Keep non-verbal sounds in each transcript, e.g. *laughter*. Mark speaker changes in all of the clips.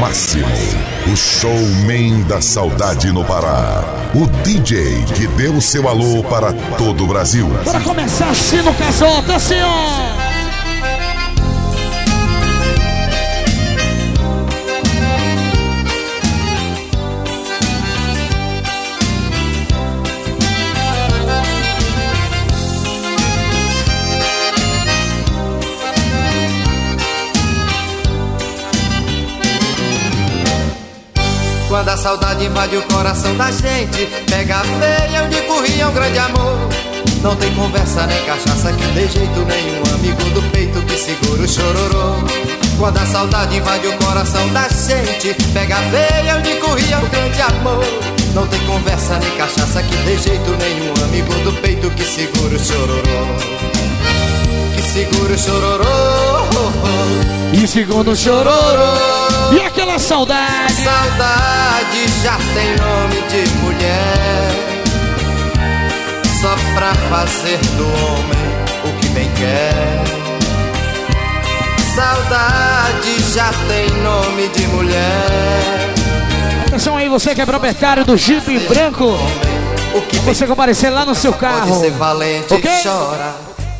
Speaker 1: máximo. O showman da saudade no Pará. O DJ que deu seu alô para todo o Brasil.
Speaker 2: Bora começar assim no casota, senhor!
Speaker 3: Quando a saudade invade o coração da gente. Pega feia onde corria um grande amor. Não tem conversa nem cachaça que dê jeito nenhum. Amigo do peito que segura o chororô. Quando a saudade invade o coração da gente Pega feia onde corria um grande amor. Não tem conversa nem cachaça que dê jeito nenhum. Amigo do peito que segura o chororô. Que segura o chororô
Speaker 2: e segundo chororô. E aquela saudade?
Speaker 3: Saudade já tem nome de mulher. Só pra fazer do homem o que bem quer. Saudade já tem nome de mulher.
Speaker 2: Atenção aí, você que é proprietário do Jeep branco. o que Você comparecer lá no seu carro.
Speaker 3: Pode ser valente okay? e chora.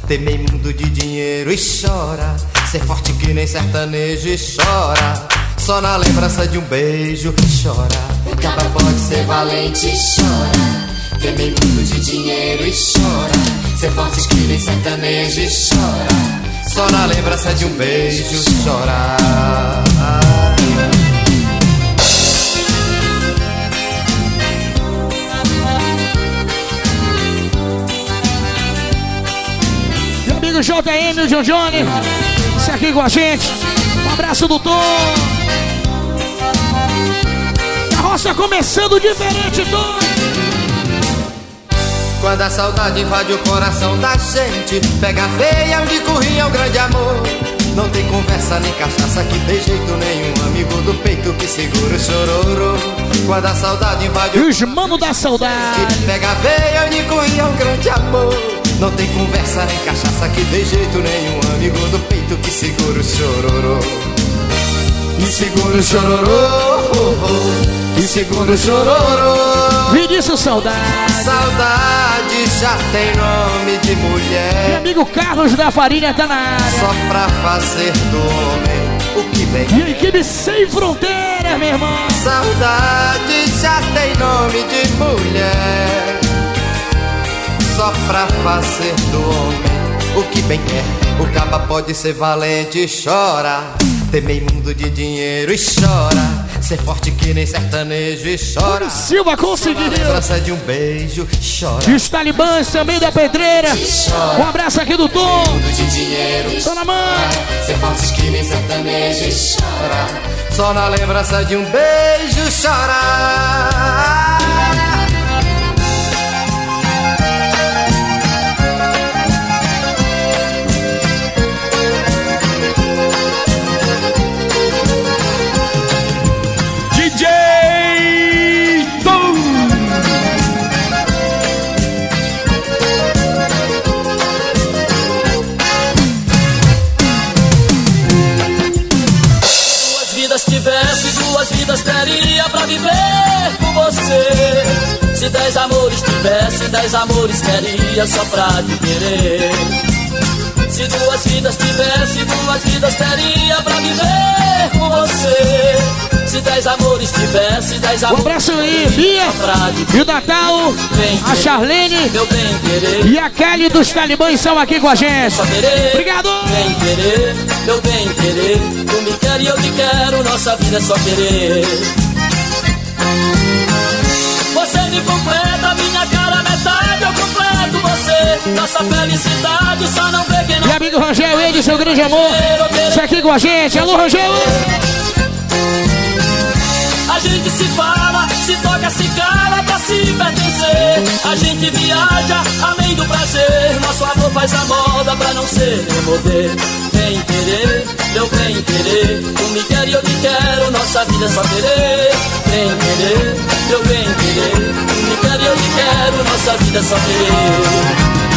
Speaker 3: Temei mundo de dinheiro e chora Ser forte que nem sertanejo e chora. Só na lembrança de um beijo chora.
Speaker 4: O caba pode ser valente e chora. Ter bem muito de dinheiro e chora. Ser forte que nem sertanejo e chora.
Speaker 3: Só na lembrança de um beijo chora.
Speaker 2: Meu amigo JM, o John Johnny aqui com a gente. Um abraço do Tom. A roça começando diferente, Tom.
Speaker 3: Quando a saudade invade o coração da gente, pega a veia onde corria o grande amor. Não tem conversa nem cachaça que dê jeito nenhum. Amigo do peito que segura o chororô. Quando a saudade invade
Speaker 2: o Os mano da saudade.
Speaker 3: Pega veia onde corria o grande amor. Não tem conversa nem cachaça que dê jeito nenhum. Amigo do peito que segura o chororô. E segura o chororô. E segura o chororô.
Speaker 2: Vinícius Saudade.
Speaker 3: Saudade já tem nome de mulher.
Speaker 2: Meu amigo Carlos da Farinha tá na área.
Speaker 3: Só pra fazer do homem o que vem
Speaker 2: E a equipe sem fronteira, meu irmão.
Speaker 3: Saudade já tem nome de mulher só pra fazer do homem o que bem quer. O caba pode ser valente e chora. Temei mundo de dinheiro e chora. Ser forte que nem sertanejo e chora.
Speaker 2: O Silva conseguiu.
Speaker 3: Lembrança de um beijo, chora.
Speaker 2: E os talibãs também da pedreira. Um abraço aqui do Tom.
Speaker 4: Mundo de dinheiro.
Speaker 2: Na mão.
Speaker 4: Ser forte que nem sertanejo e chora.
Speaker 3: Só na lembrança de um beijo chora.
Speaker 5: Viver com você. Se dez amores tivesse, dez amores queria só pra te querer. Se duas vidas tivesse, duas vidas teria pra viver com você. Se dez amores tivesse, dez amores.
Speaker 2: Um abraço aí, Bia. E o Natal, a Charlene e a Kelly dos Talibãs são aqui com a gente. Obrigado.
Speaker 5: Bem querer, meu bem querer. Tu me quer e eu te quero, nossa vida é só querer. Você me completa, minha cara metade, eu completo você. Nossa felicidade só não vê quem não.
Speaker 2: E amigo Rangel, ele, seu grande amor. Isso aqui com a gente. Alô, Rangel.
Speaker 5: A gente se fala, se toca, se cala pra se pertencer. A gente viaja, além do prazer. Nosso amor faz a moda pra não ser meu poder. Vem querer, meu bem querer. Tu me quer e eu te quero, nossa vida é só querer. Vem querer, meu bem querer. Tu me quer e eu te quero, nossa vida é só querer.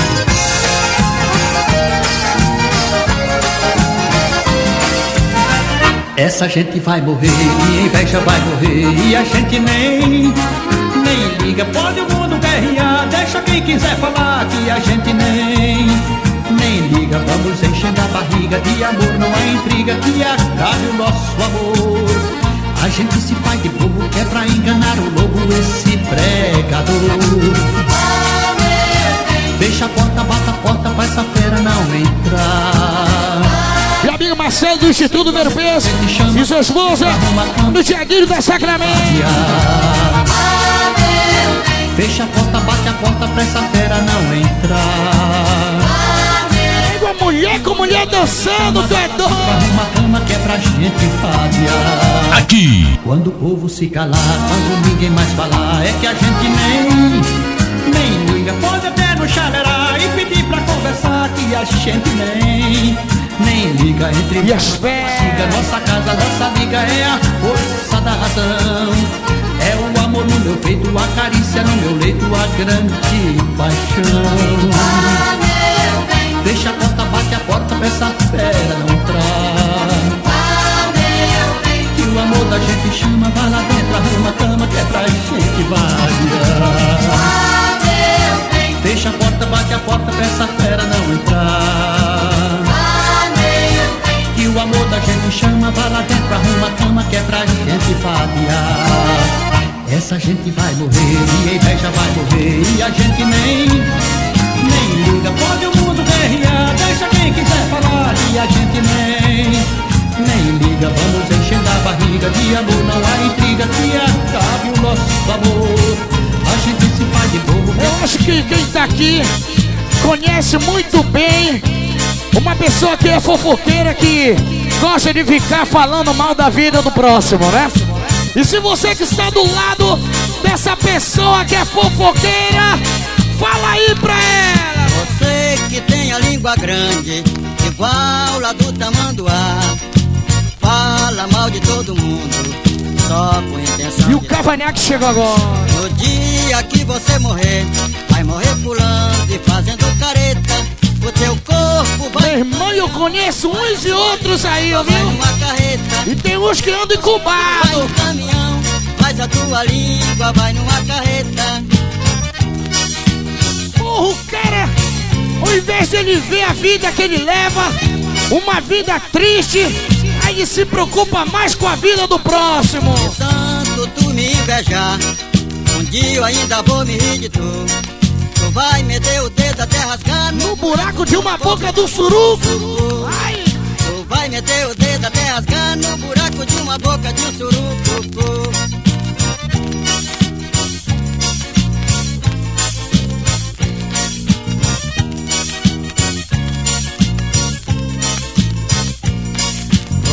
Speaker 6: Essa gente vai morrer, e inveja vai morrer, e a gente nem, nem liga. Pode o mundo guerrear, deixa quem quiser falar que a gente nem, nem liga. Vamos enchendo a barriga de amor, não há intriga que acabe o nosso amor. A gente se faz de bobo, é pra enganar o lobo, esse pregador. Fecha a porta, bata a porta pra essa fera não entrar.
Speaker 2: Amigo Marcelo do Instituto Ver Peso e sua esposa no Tiaguinho da Sacramento.
Speaker 6: Fecha a porta, bate a porta pra essa fera não entrar.
Speaker 2: Igual mulher com mulher dançando, tu é doido.
Speaker 6: Uma cama que é pra gente fadiar.
Speaker 1: Aqui.
Speaker 6: Quando o povo se calar, quando ninguém mais falar, é que a gente nem, nem liga. Pode até no chalerar e pedir pra conversar, que a gente nem, liga. Entre
Speaker 2: E as férias?
Speaker 6: nossa casa, nossa liga é a força da razão. É o amor no meu peito, a carícia no meu leito, a grande paixão. Deixa a porta, bate a porta pra essa fera não entrar. Que o amor da gente chama, vai lá dentro, arruma a cama que é pra gente variar. Fecha a porta, bate a porta pra essa fera não entrar. O amor da gente chama, vai lá dentro, arruma a cama que é pra gente variar. Essa gente vai morrer, e a inveja vai morrer, e a gente nem, nem liga. Pode o mundo guerrear, deixa quem quiser falar, e a gente nem, nem liga. Vamos enchendo a barriga de amor, não há intriga que acabe o nosso amor. A gente se faz de bobo,
Speaker 2: Eu acho que quem tá aqui conhece muito bem uma pessoa que é fofoqueira que gosta de ficar falando mal da vida do próximo, né? E se você que está do lado dessa pessoa que é fofoqueira, fala aí pra ela.
Speaker 7: Você que tem a língua grande, igual lá do tamanduá, fala mal de todo mundo, só com intenção
Speaker 2: E o. Cavanhaque chegou agora.
Speaker 7: No dia que você morrer, vai morrer pulando e fazendo careta. O teu corpo
Speaker 2: Meu
Speaker 7: vai
Speaker 2: irmão, eu conheço uns e outros aí,
Speaker 7: vai
Speaker 2: viu? E tem uns que andam
Speaker 7: Vai
Speaker 2: incubados.
Speaker 7: no caminhão, mas a tua língua vai numa carreta.
Speaker 2: Porra, o cara, ao invés de ele ver a vida que ele leva, uma vida triste, aí ele se preocupa mais com a vida do próximo.
Speaker 7: Tanto tu me invejar, um dia eu ainda vou me rir de tu. Vai meter o dedo até rasgar
Speaker 2: No buraco de uma boca do suruco. Ai,
Speaker 7: Tu vai meter o dedo até rasgar no buraco de uma boca de um surucucu.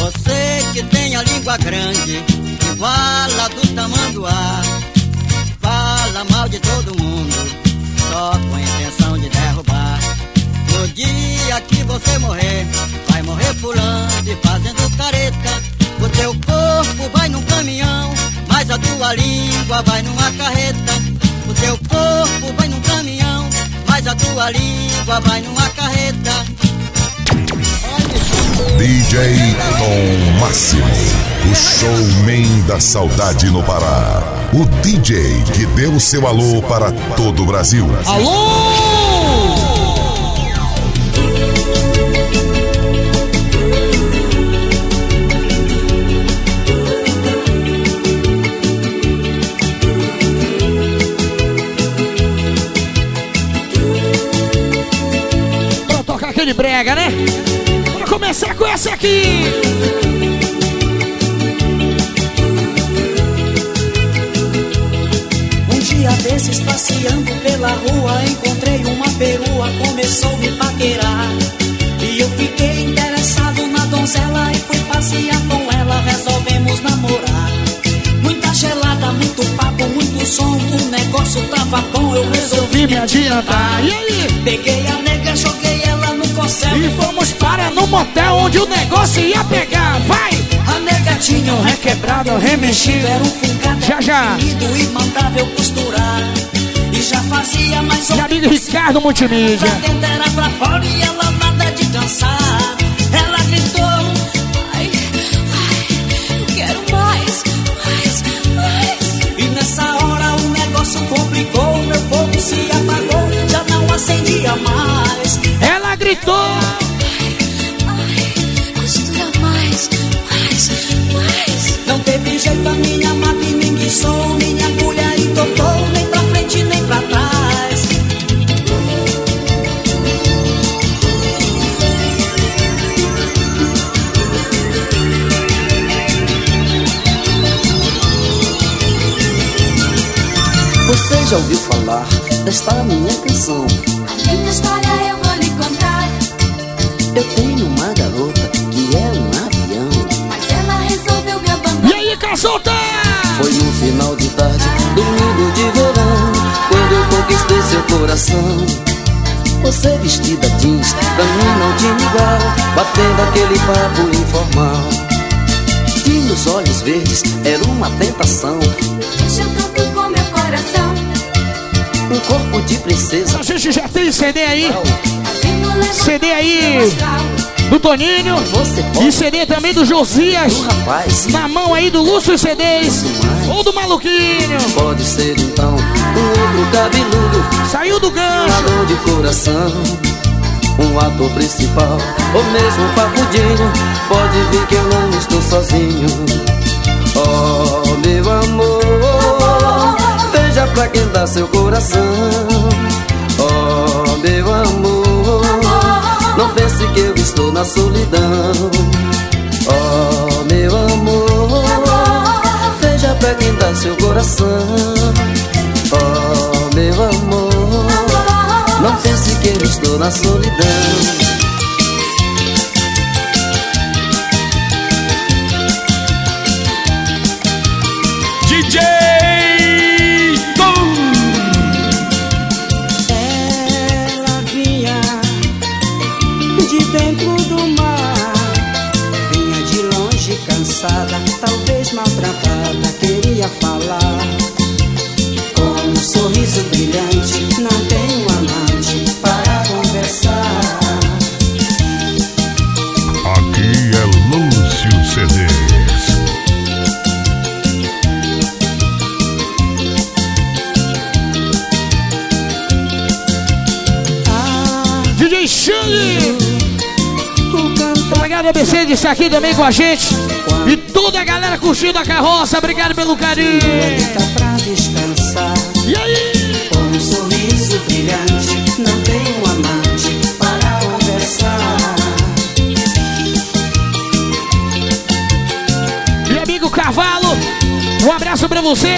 Speaker 7: Você que tem a língua grande, igual a do tamanduá, fala mal de todo mundo, com a intenção de derrubar. No dia que você morrer, vai morrer pulando e fazendo careta. O teu corpo vai num caminhão, mas a tua língua vai numa carreta. O teu corpo vai num caminhão, mas a tua língua vai numa carreta.
Speaker 1: DJ Tom Máximo. O showman da saudade no Pará. O DJ que deu seu alô para todo o Brasil.
Speaker 2: alô! Vamos tocar aquele brega, né? Começar com essa aqui.
Speaker 8: Um dia desses passeando pela rua Encontrei uma perua, começou a me paquerar E eu fiquei interessado na donzela E fui passear com ela, resolvemos namorar Muita gelada, muito papo, muito som O negócio tava bom, eu resolvi
Speaker 2: me adiantar. E aí?
Speaker 8: Peguei a nega, joguei
Speaker 2: E vamos para no motel onde o negócio ia pegar. Vai!
Speaker 8: A nega tinha um
Speaker 2: Requebrado, remexido.
Speaker 8: Era um fungado
Speaker 2: Já, já.
Speaker 8: e mandava eu costurar E já fazia mais
Speaker 2: Meu amigo Ricardo Multimídia.
Speaker 8: Pra dentro era pra fora e
Speaker 9: já ouviu falar desta minha canção?
Speaker 4: A minha história eu vou lhe contar.
Speaker 9: Eu tenho uma garota que é um avião.
Speaker 4: Mas ela resolveu me abandonar.
Speaker 2: E aí, Casota?
Speaker 9: Foi no final de tarde, domingo de verão, quando eu conquistei seu coração. Você vestida jeans, pra mim não tinha igual, batendo aquele papo informal. Tinha os olhos verdes, era uma tentação.
Speaker 4: Deixa eu canto com meu coração.
Speaker 9: Um corpo de princesa.
Speaker 2: A gente já tem CD aí. CD aí do Toninho. E CD também do Josias.
Speaker 9: rapaz,
Speaker 2: Na mão aí do Lúcio CDs. Ou do Maluquinho.
Speaker 9: pode ser então um outro cabeludo,
Speaker 2: Saiu do gancho.
Speaker 9: alô de coração. Um ator principal, ou mesmo um papudinho Pode vir que eu não estou sozinho Oh, meu amor Veja pra quem dá seu coração. Oh, meu amor Não pense que eu estou na solidão. Oh, meu amor Veja pra dá seu coração. Oh, meu amor Não pense que eu estou na solidão
Speaker 10: falar. Com um sorriso brilhante, não tem um amante para conversar.
Speaker 1: Aqui é Lúcio CDs.
Speaker 10: Ah,
Speaker 2: DJ
Speaker 10: cantor
Speaker 2: Obrigado, ABC, de estar aqui também com a gente. E toda a galera curtindo a carroça. Obrigado pelo carinho.
Speaker 10: tá pra descansar.
Speaker 2: E aí?
Speaker 10: Com um sorriso brilhante, não tem um amante para conversar.
Speaker 2: Meu amigo Cavalo, um abraço pra você.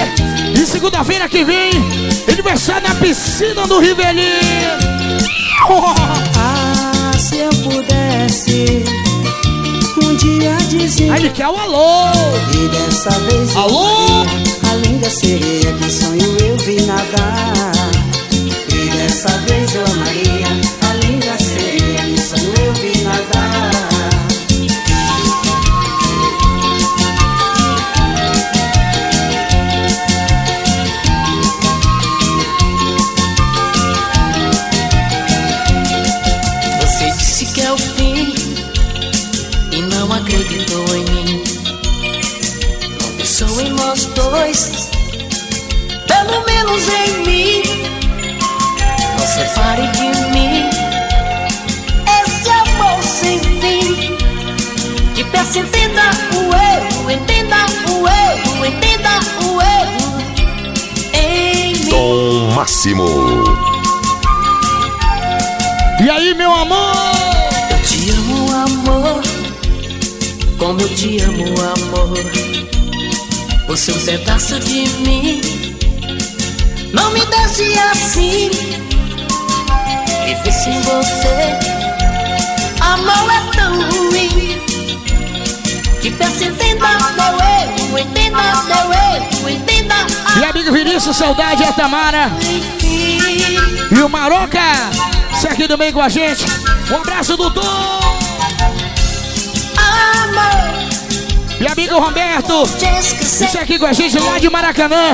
Speaker 2: E segunda-feira que vem, ele vai estar na piscina do Rivelinho. *laughs*
Speaker 10: dizer
Speaker 2: Aí ele quer o alô.
Speaker 10: E dessa vez
Speaker 2: Alô?
Speaker 10: faria A linda sereia que sonho eu vi nadar E dessa vez eu amaria
Speaker 11: menos em mim. Não separe de mim esse amor sem fim. Que peça entenda o erro, entenda o erro, entenda o erro em mim.
Speaker 1: Tom Máximo.
Speaker 2: E aí, meu amor?
Speaker 11: Eu te amo, amor. Como eu te amo, amor. Você é um pedaço de mim. Não me deixe assim. Viver sem você. Amor é tão ruim. Que peça entenda meu erro, entenda meu erro, entenda
Speaker 2: E amigo Vinícius, saudade, a Tamara. E o Maroca, você aqui também com a gente. Um abraço do Tom.
Speaker 11: Amor,
Speaker 2: E amigo Roberto, você aqui com a gente lá de Maracanã.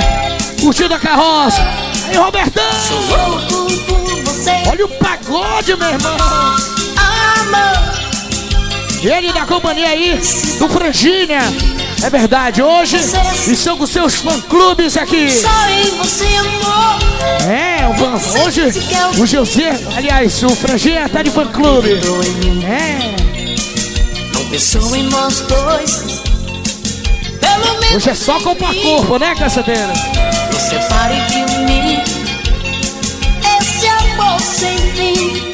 Speaker 2: Curtindo a carroça. Aí, Robertão.
Speaker 11: Louco por você.
Speaker 2: Olha o pagode, meu irmão.
Speaker 11: Amor.
Speaker 2: Ele da companhia aí, do Franginha. É verdade, hoje estão com seus fã-clubes aqui.
Speaker 11: Só em você, amor.
Speaker 2: É, o fã, hoje o José, aliás, o Franginha tá de fã-clube. É,
Speaker 11: Não pensou em nós dois. Pelo menos
Speaker 2: hoje é só comprar corpo, né, caçadeira?
Speaker 11: separe de mim Esse amor sem fim.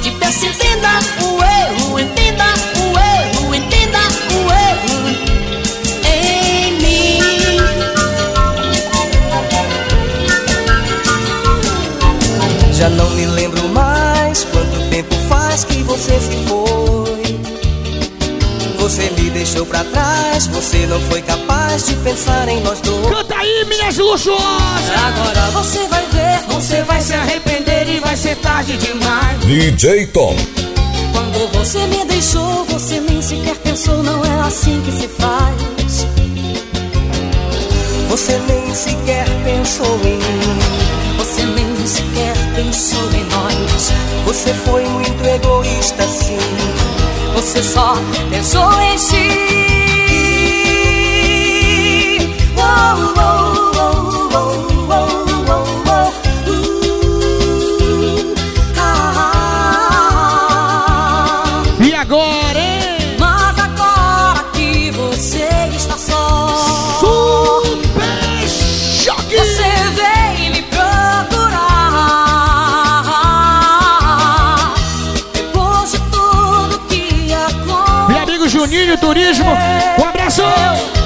Speaker 11: Que peço entenda o erro, entenda o erro, entenda o erro em mim.
Speaker 12: Já não me lembro mais quanto tempo faz que você ficou
Speaker 9: pra trás, você não foi capaz de pensar em nós dois.
Speaker 4: Canta aí, minhas luxuosas!
Speaker 9: Agora você vai ver, você vai se arrepender e vai ser tarde demais.
Speaker 1: DJ Tom.
Speaker 9: Quando você me deixou, você nem sequer pensou, não é assim que se faz. Você nem sequer pensou em mim. Você nem sequer pensou em nós. Você foi muito egoísta, sim. Você só pensou em si. Oh, oh,
Speaker 4: Juninho Turismo, um abraço!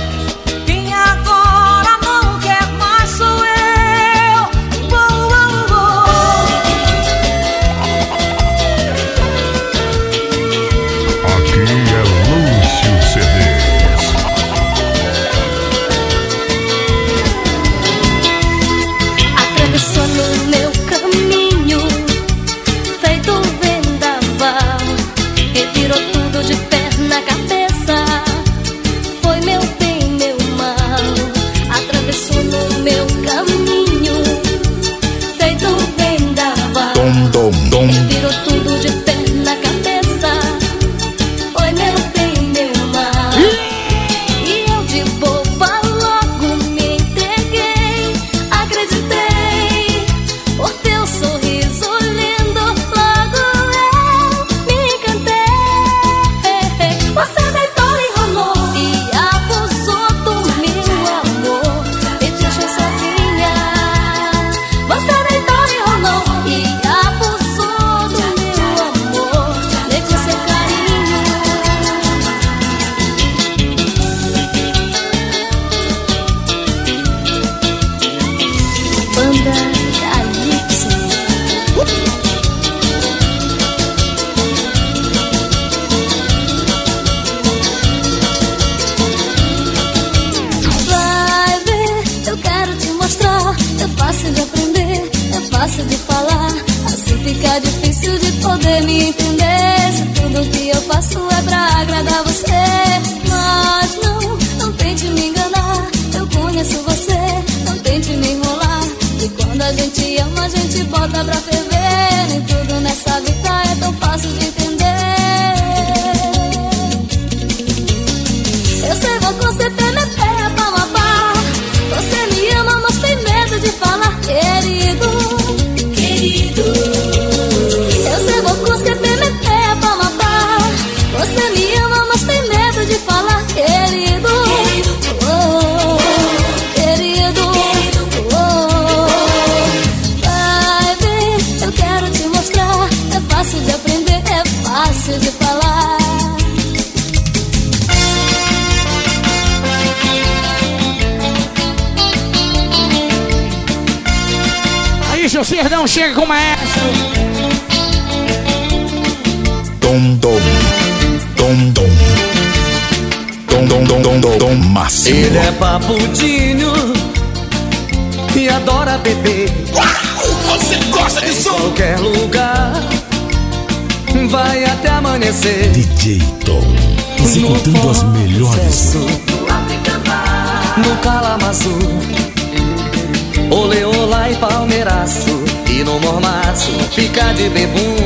Speaker 9: Palmeiraço. E no mormaço, fica de bebum.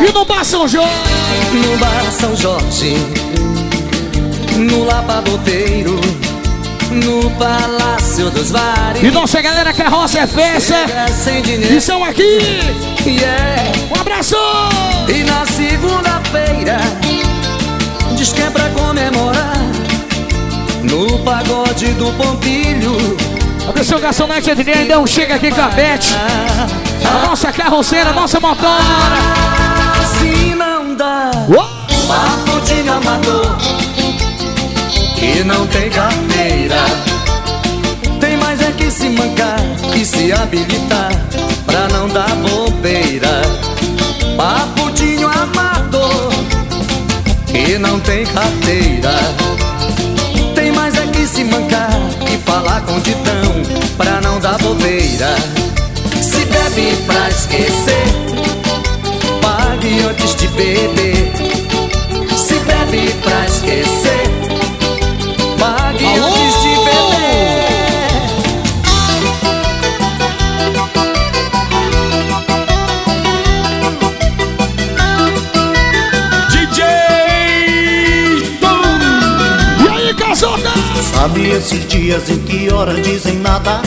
Speaker 4: E no Bar São Jorge?
Speaker 9: No bar São Jorge, no lapadoteiro, no Palácio dos Vares.
Speaker 4: E nossa galera carroça é festa.
Speaker 9: Sem dinheiro.
Speaker 4: E são aqui.
Speaker 9: Yeah.
Speaker 4: Um abraço.
Speaker 9: E na segunda-feira diz que é pra comemorar no pagode do Pompilho.
Speaker 4: Atenção, garçonete Adriano, chega aqui com a Beth. A nossa carroceira, a nossa motora.
Speaker 9: Assim não dá. Papo de amador que não tem carteira. Tem mais é que se mancar e se habilitar pra não dar bobeira. De amador que
Speaker 13: não tem carteira. Tem mais é que se mancar falar com ditão pra não dar bobeira. Se bebe pra esquecer, pague antes de beber. Se bebe pra esquecer,
Speaker 14: Sabe esses dias em que horas dizem nada?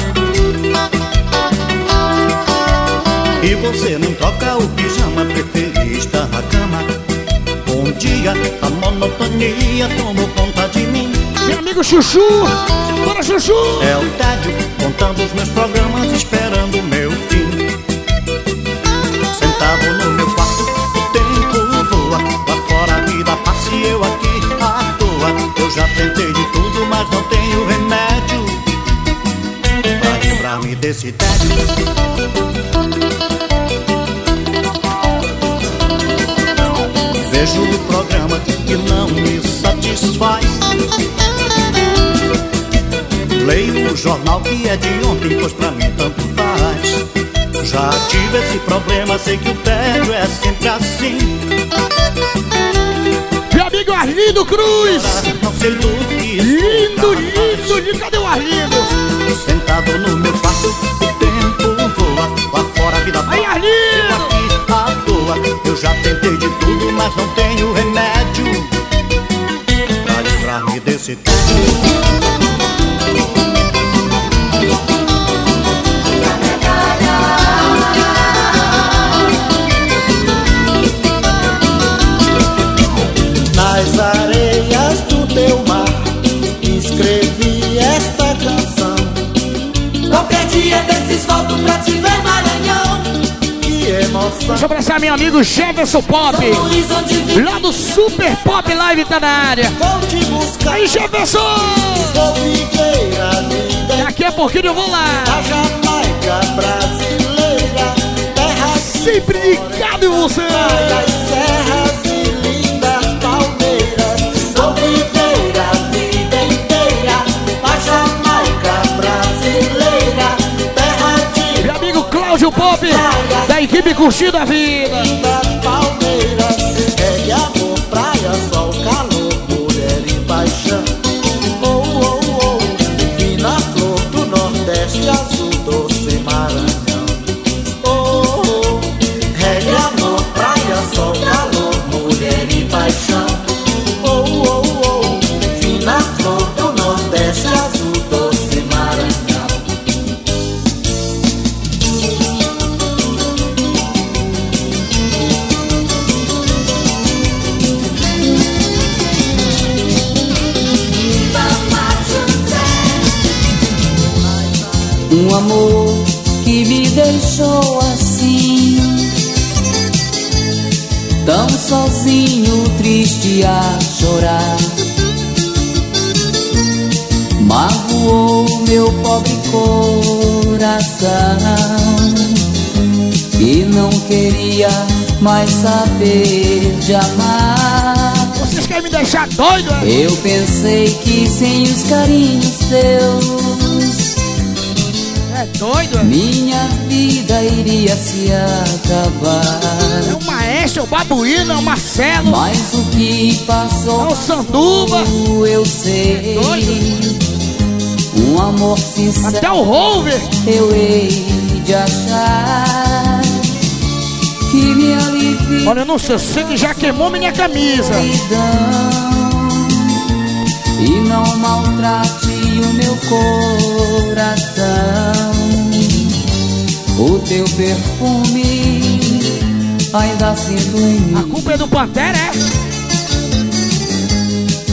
Speaker 14: E você não troca o pijama, prefere estar na cama. Bom dia, a monotonia tomou conta de mim.
Speaker 2: Meu amigo Chuchu. Bora, Chuchu.
Speaker 14: É o tédio, contando os meus programas, esperando o meu fim. Mas não tenho remédio. Pra livrar-me desse tédio. Vejo o programa que não me satisfaz. Leio o jornal que é de ontem, pois pra mim tanto faz. Já tive esse problema, sei que o tédio é sempre assim.
Speaker 2: Arlindo Cruz. Lindo, lindo, lindo. Cadê o Arlindo?
Speaker 14: Sentado no meu quarto, o tempo voa. Lá fora a vida
Speaker 2: Aí, Arlindo.
Speaker 14: aqui à toa. Eu já tentei de tudo, mas não tenho remédio. Pra livrar-me desse tédio.
Speaker 2: Deixa eu abraçar meu amigo Jefferson Pop. Lá do Super Pop Live tá na área. Aí, Jefferson. Daqui a pouquinho eu vou lá.
Speaker 15: da Jamaica brasileira. Terra
Speaker 2: Sempre ligado em você. Pop. Da equipe Curtindo a Vida.
Speaker 15: palmeiras É amor, praia, sol, calor,
Speaker 16: sozinho, triste a chorar. Magoou meu pobre coração e não queria mais saber de amar.
Speaker 2: Vocês querem me deixar doido? é?
Speaker 16: Eu pensei que sem os carinhos teus
Speaker 2: É doido? é?
Speaker 16: minha vida iria se acabar.
Speaker 2: É o Maestro, o Babuíno, é o Marcelo.
Speaker 16: Mas o que passou,
Speaker 2: É o Sanduba.
Speaker 16: eu sei. Um amor sincero
Speaker 2: Até o Rover.
Speaker 16: eu hei de achar que me alivia.
Speaker 2: Olha, eu não sei, eu sei que já queimou minha camisa.
Speaker 16: E não maltrate o meu coração. O teu perfume ainda sinto em
Speaker 2: A
Speaker 16: mim.
Speaker 2: culpa é do Pantera, é?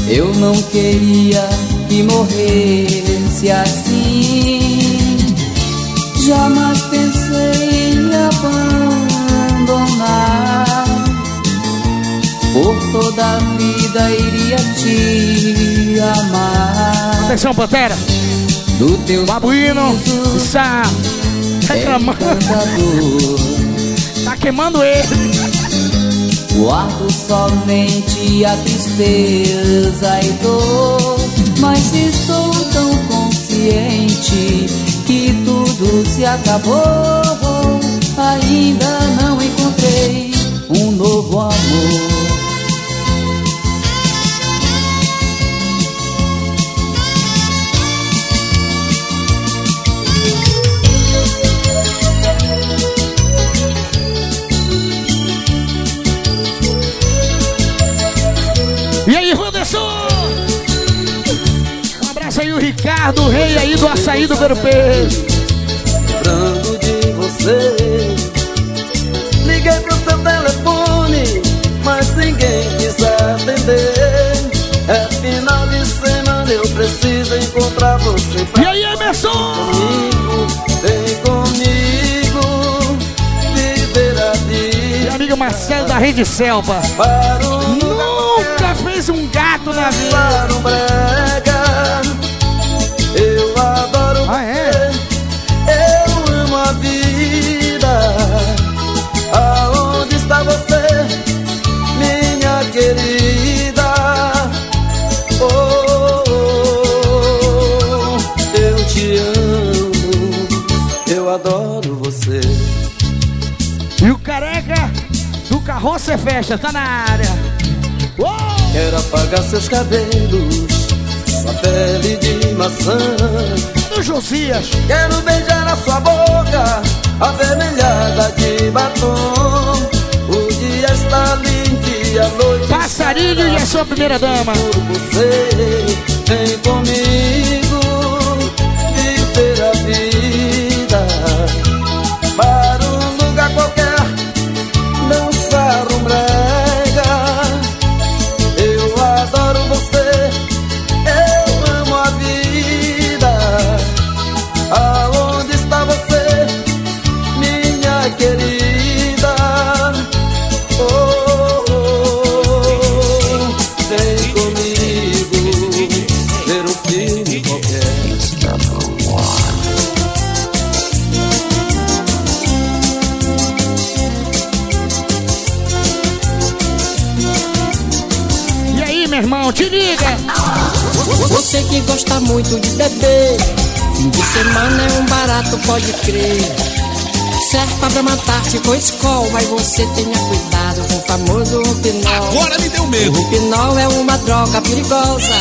Speaker 16: Eu não queria que morresse assim. Jamais pensei em abandonar. Por toda a vida iria te amar.
Speaker 2: Atenção, Pantera.
Speaker 16: Do teu
Speaker 2: Babuíno está
Speaker 16: é
Speaker 2: reclamando. Queimando ele.
Speaker 16: Guardo somente a tristeza e dor, mas estou tão consciente que tudo se acabou. Ainda não encontrei um novo amor.
Speaker 2: Ricardo, rei aí do açaí do Verupê.
Speaker 9: Lembrando de você Liguei pro seu telefone Mas ninguém quis atender É final de semana Eu preciso encontrar você
Speaker 2: E aí, Emerson?
Speaker 9: Comigo, vem comigo Viver a vida
Speaker 2: Meu amigo Marcelo da Rede Selva. Nunca fez um gato na vida.
Speaker 9: Para um brega
Speaker 2: Ah, é?
Speaker 9: Eu amo a vida. Aonde está você, minha querida? Oh, oh, oh, eu te amo. Eu adoro você.
Speaker 2: E o careca do carroça é festa, tá na área.
Speaker 9: Quero apagar seus cabelos, sua pele de maçã.
Speaker 2: Do Josias.
Speaker 9: Quero beijar a sua boca, avermelhada de batom. O dia está lindo e a noite.
Speaker 2: Passarinho e a sua primeira dama.
Speaker 9: Por você, vem comigo,
Speaker 17: pode crer. Serve pra matar-te com escola, mas você tenha cuidado com o famoso rupinol.
Speaker 18: Agora me deu medo.
Speaker 17: O rupinol é uma droga perigosa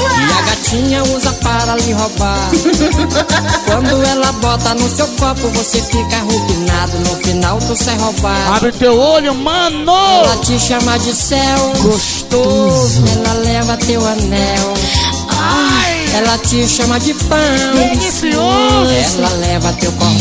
Speaker 17: e a gatinha usa para lhe roubar. *laughs* Quando ela bota no seu copo, você fica rupinado. No final, tu sai roubar.
Speaker 2: Abre teu olho, mano.
Speaker 17: Ela te chama de céu gostoso. Ela leva teu anel. Ela te chama de pão.
Speaker 2: Delicioso.
Speaker 17: Ela leva teu cordão.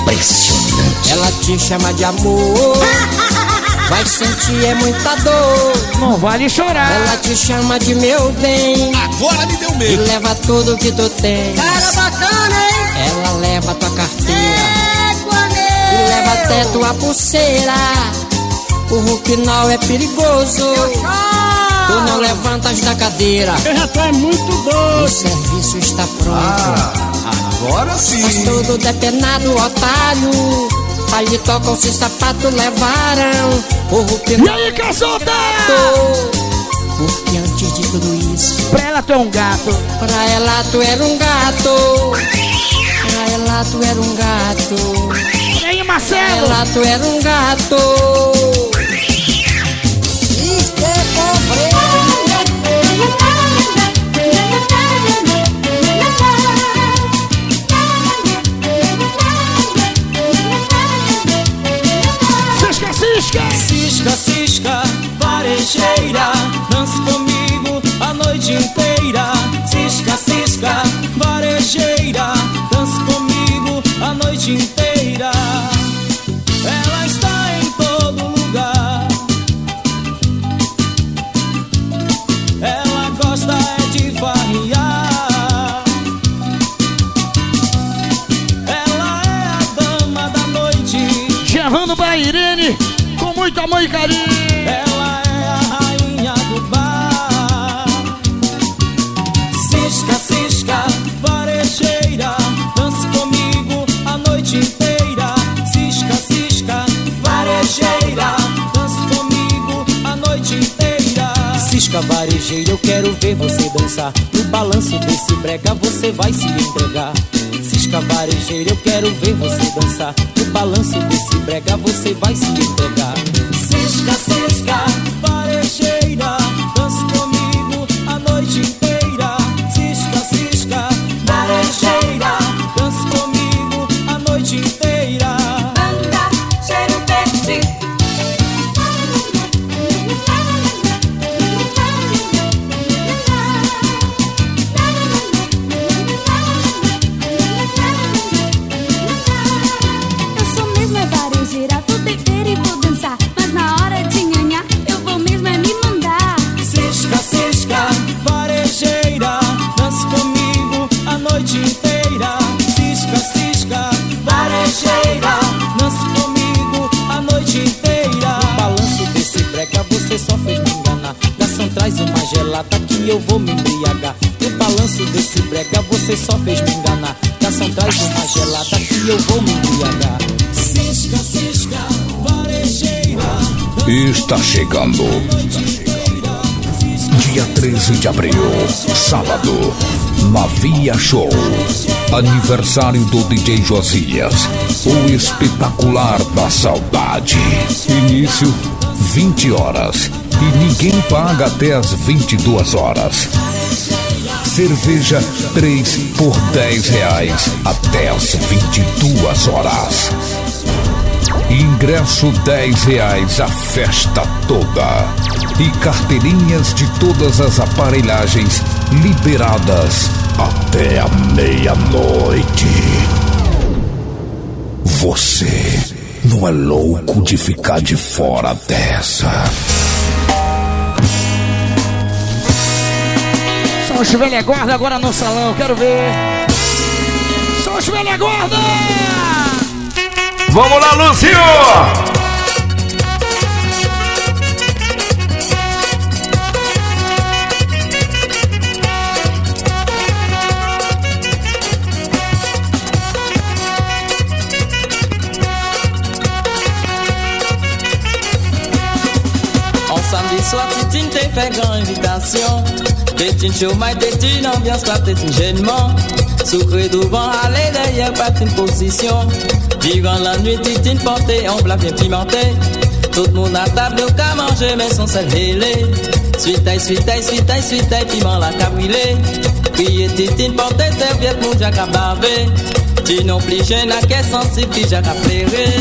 Speaker 18: Impressionante.
Speaker 17: Ela te chama de amor. *laughs* Vai sentir é muita dor.
Speaker 2: Não vale chorar.
Speaker 17: Ela te chama de meu bem.
Speaker 18: Agora me deu
Speaker 17: E
Speaker 18: medo.
Speaker 17: leva tudo que tu tens.
Speaker 19: Cara bacana, hein?
Speaker 17: Ela leva tua carteira.
Speaker 19: Égua,
Speaker 17: E leva até tua pulseira. O rupinol é perigoso. Tu não levantas da cadeira.
Speaker 20: Eu já tô é muito
Speaker 17: O
Speaker 20: doido.
Speaker 17: serviço está pronto.
Speaker 18: Ah, agora
Speaker 17: Mas
Speaker 18: sim.
Speaker 17: todo depenado, otário. Ali tocam-se sapato, levaram o
Speaker 2: E aí, casota?
Speaker 17: Porque antes de tudo isso,
Speaker 2: Pra ela tu é um gato.
Speaker 17: pra ela tu era um gato. Pra ela tu era um gato.
Speaker 2: E aí,
Speaker 17: Pra
Speaker 2: Marcelo?
Speaker 17: ela tu era um gato.
Speaker 21: Uma gelada que eu vou me embriagar. No balanço desse brega você só fez me enganar. Garçom traz uma gelada que eu vou me embriagar. Cisca, cisca, varejeira.
Speaker 22: Está chegando. Dia 13 de abril, sábado, na Via Show. Aniversário do DJ Josias, o espetacular da saudade. Início 20 horas e ninguém paga até as 22 horas. Cerveja 3 por 10 reais até as 22 horas. Ingresso 10 reais a festa toda. E carteirinhas de todas as aparelhagens liberadas até a meia-noite. Você não é louco de ficar de fora dessa.
Speaker 2: São os velha guarda agora no salão, quero ver. São os velha guarda!
Speaker 22: Vamos lá, Lúcio!
Speaker 5: En samedi soir, Titine t'es fait grand invitation. Tétine chaud, mais tétine ambiance, pas tétine gênement. Sucré devant, aller derrière, pas une position. Durant la nuit, Titine portée en plat bien pimenté. Tout le monde à table, au qu'à manger, mais sans sel hélé. Suite aïe, suite aïe, suite aïe, suite aïe, piment la cabrilé. Puis Titine portée serviette, mon jack à baver. Tu non plus jeune, à qu'est sensible, puis jack à plairer.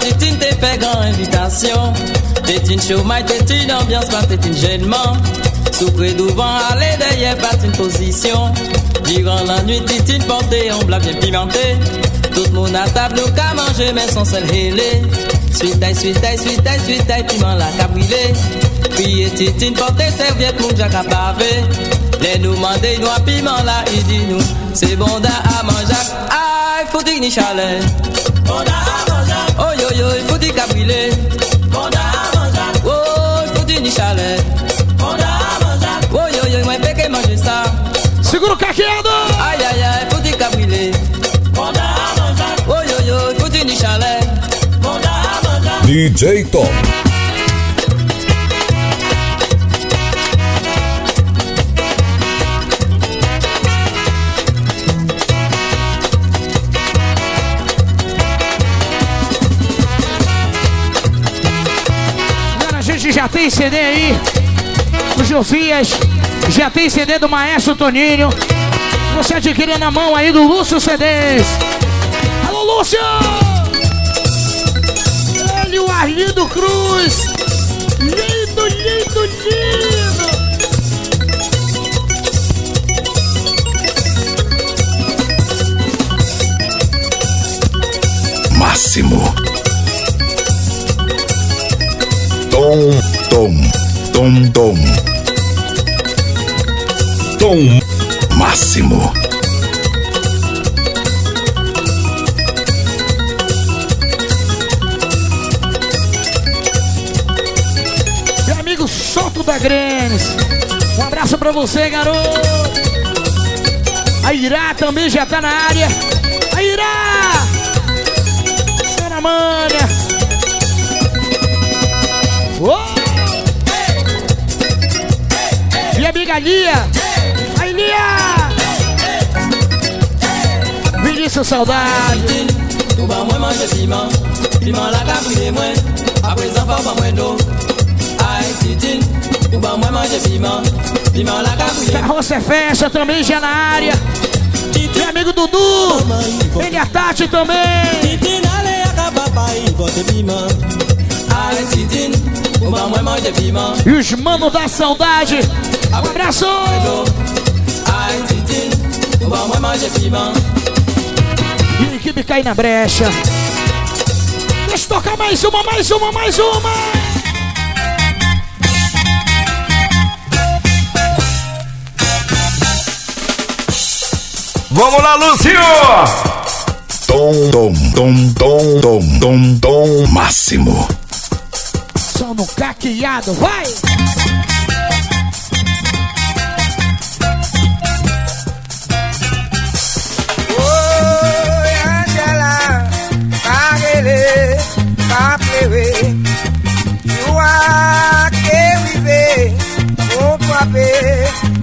Speaker 5: Tétine t'es fait grand invitation. Tétine mais tétine ambiance, pas tétine gênement. Soupré devant, aller derrière, pas une position. Durant la nuit, Tétine portée en blanc bien pimenté. Tout le monde à table, au qu'à manger, mais sans sel hélé. Suite aïe, suite aïe, suite aïe, suite aïe, piment la cabrilé. Puis Tétine portée serviette, mon jack à baver. Les nous mandés, nous à piment là, il dit nous, c'est bon d'à à manger. Aïe, faut dire ni chalet. Oh yo yo, il faut dire cabrilé. Oh, il faut dire ni chalet. Oh yo yo, moi péché manger ça.
Speaker 2: Segura o caqueado!
Speaker 5: Aïe aïe aïe, faut dire cabrilé. Oh yo yo, il faut dire ni chalet.
Speaker 22: DJ Tom.
Speaker 2: Galera, a tem CD aí. O Josias já tem CD do Maestro Toninho. Você adquire na mão aí do Lúcio CDs. Alô, Lúcio! Ele, o Arlindo Cruz. Lindo, lindo, lindo.
Speaker 22: Máximo. Tom, tom, tom, tom. Máximo.
Speaker 2: Meu amigo Solto da Grenes. Um abraço pra você, garoto. A Irá também já tá na área. A Irá! Senhora Mânia. Oh! E a Bigalia. A Ilia. Vinícius Saudade.
Speaker 5: Touba mwen manje piman Piman la ka brûle mwen A prezan fa ba mwen do Ay titin Touba mwen manje piman Piman la ka brûle
Speaker 2: Carroça é festa também já na área. Meu amigo Dudu. Ele a Tati também.
Speaker 5: Titin ale ya ka papai Bote piman Ay titin Touba mwen manje
Speaker 2: E os manos da saudade. Abraço. E a equipe cai na brecha. Deixa eu tocar mais uma, mais uma, mais uma.
Speaker 1: Vamos lá, Lúcio! Tom, tom, tom, tom, tom, tom, tom, máximo.
Speaker 2: Só no caqueado, vai!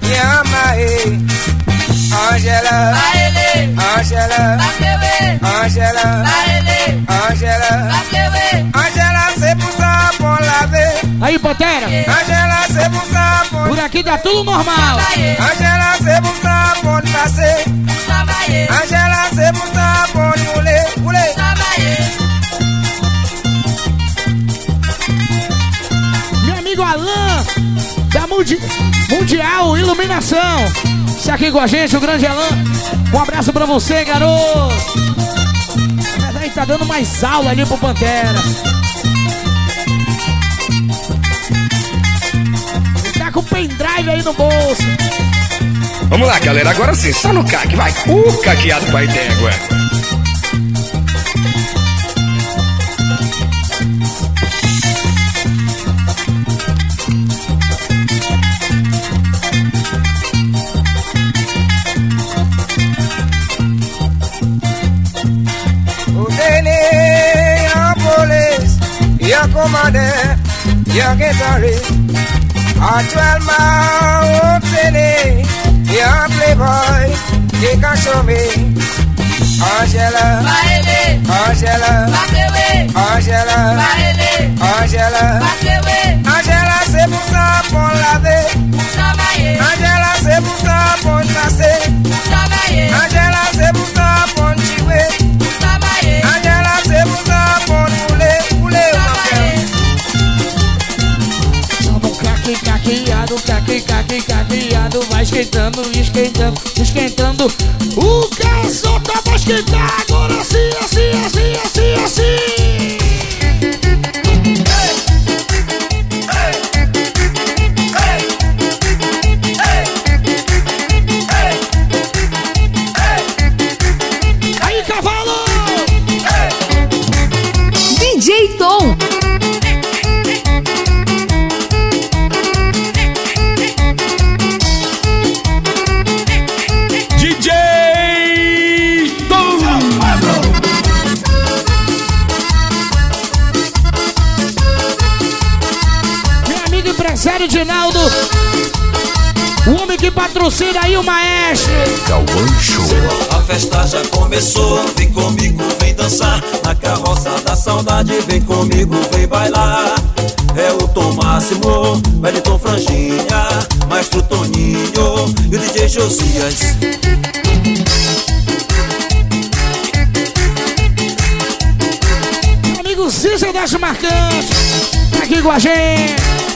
Speaker 23: Okwape, Yamae, Angela, Angela, Angela, Angela, Angela, c'est pour ça pour laver.
Speaker 2: Aí, Pantera.
Speaker 23: Angela, pour
Speaker 2: Por aqui dá tudo normal.
Speaker 23: Angela, c'est pour ça pour passer. Angela, c'est pour ça pour
Speaker 2: Mundi- Mundial Iluminação. Está aqui com a gente, o grande Alain. Um abraço pra você, garoto. Mas aí tá dando mais aula ali pro Pantera. Ele tá com o pendrive aí no bolso.
Speaker 18: Vamos lá, galera. Agora sim, só no caque, vai. Uh, caqueado pai d'égua.
Speaker 23: pomade ya guitare Atwal ma opsene ya playboy Take can show me. Angela Baile Angela Bakewe Angela Baile Angela Bakewe. Angela c'est pour ça qu'on l'avait Pour Angela c'est pour ça qu'on chassait Angela c'est pour ça
Speaker 2: qu'on caque, caque, caqueado. Vai esquentando, esquentando, esquentando. O garçom tá pra empresário Dinaldo. O homem que patrocina aí o maestro.
Speaker 24: A festa já começou, vem comigo, vem dançar Na carroça da saudade, vem comigo, vem bailar É o Tom Máximo, Wellington Franjinha Maestro Toninho e o DJ Josias
Speaker 2: amigo Cícero das Marcantes. Tá aqui com a gente.